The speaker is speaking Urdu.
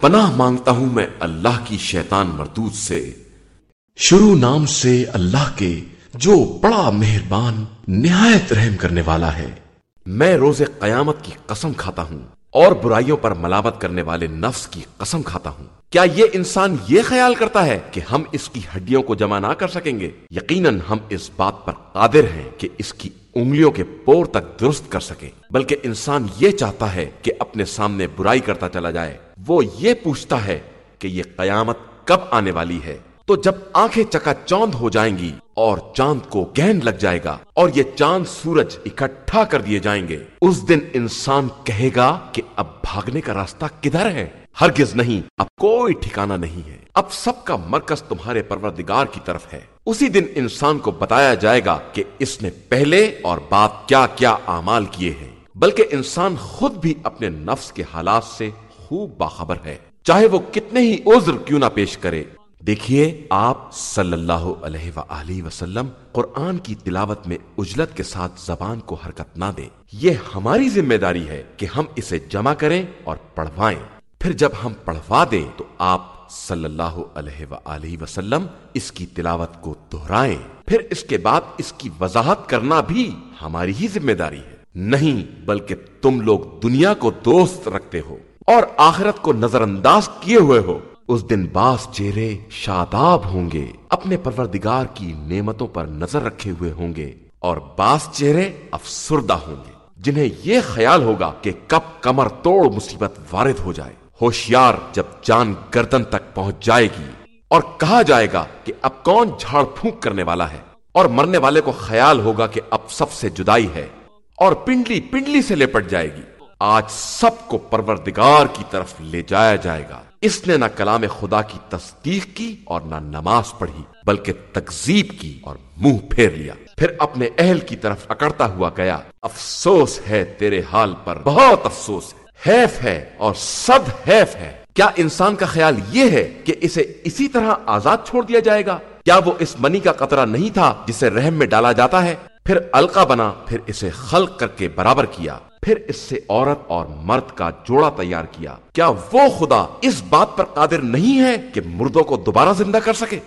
پناہ مانگتا ہوں میں اللہ کی شیطان مردود سے۔ شروع نام سے اللہ کے جو بڑا مہربان، نہایت رحم کرنے والا ہے۔ میں روز قیامت کی قسم کھاتا ہوں اور برائیوں پر ملامت کرنے والے نفس کی قسم کھاتا ہوں۔ کیا یہ انسان یہ خیال کرتا ہے کہ ہم اس کی ہڈیوں کو جمع نہ کر سکیں گے؟ یقیناً ہم اس بات پر قادر ہیں کہ اس کی انگلیوں کے پور تک درست کر سکیں بلکہ انسان یہ چاہتا ہے کہ اپنے سامنے برائی کرتا چلا جائے۔ وہ یہ پوچھتا ہے کہ یہ قیامت کب آنے والی ہے۔ تو جب آنکھیں چکا چاند ہو جائیں گی اور چاند کو گہن لگ جائے گا اور یہ چاند سورج اکٹھا کر دیے جائیں گے، اس دن انسان کہے گا کہ اب بھاگنے کا راستہ کدھر ہے؟ ہرگز نہیں۔ اب کوئی ٹھکانہ نہیں ہے۔ اب سب کا مرکز تمہارے پروردگار کی طرف ہے۔ اسی دن انسان کو بتایا جائے گا کہ اس نے پہلے اور بعد کیا کیا اعمال کیے ہیں۔ بلکہ انسان خود بھی اپنے نفس کے حالات سے خوب باخبر ہے۔ چاہے وہ کتنے ہی عذر کیوں نہ پیش کرے۔ دیکھیے آپ صلی اللہ علیہ وآلہ وسلم قرآن کی تلاوت میں اجلت کے ساتھ زبان کو حرکت نہ دیں۔ یہ ہماری ذمہ داری ہے کہ ہم اسے جمع کریں اور پڑھوائیں۔ پھر جب ہم پڑھوا دیں تو آپ صلی اللہ علیہ وآلہ وسلم اس کی تلاوت کو دہرائیں۔ پھر اس کے بعد اس کی وضاحت کرنا بھی ہماری ہی ذمہ داری ہے۔ نہیں بلکہ تم لوگ دنیا کو دوست رکھتے ہو اور آخرت کو نظر انداز کیے ہوئے ہو۔ اس دن باس چہرے شاداب ہوں گے، اپنے پروردگار کی نعمتوں پر نظر رکھے ہوئے ہوں گے اور باس چہرے افسردہ ہوں گے۔ جنہیں یہ خیال ہوگا کہ کب کمر توڑ مصیبت وارد ہو جائے۔ ہوشیار جب جان گردن تک پہنچ جائے گی اور کہا جائے گا کہ اب کون جھاڑ پھونک کرنے والا ہے اور مرنے والے کو خیال ہوگا کہ اب سب سے جدائی ہے اور پنڈلی پنڈلی سے لپٹ جائے گی۔ آج سب کو پروردگار کی طرف لے جایا جائے گا۔ اس نے نہ کلام خدا کی تصدیق کی اور نہ نماز پڑھی، بلکہ تکزیب کی اور منہ پھیر لیا۔ پھر اپنے اہل کی طرف اکڑتا ہوا گیا۔ افسوس ہے تیرے حال پر، بہت افسوس ہے۔ حیف ہے اور صد حیف ہے کیا انسان کا خیال یہ ہے کہ اسے اسی طرح آزاد چھوڑ دیا جائے گا؟ کیا وہ اس منی کا قطرہ نہیں تھا جسے رحم میں ڈالا جاتا ہے؟ پھر القا بنا، پھر اسے خلق کر کے برابر کیا، پھر اس سے عورت اور مرد کا جوڑا تیار کیا۔ کیا وہ خدا اس بات پر قادر نہیں ہے کہ مردوں کو دوبارہ زندہ کر سکے؟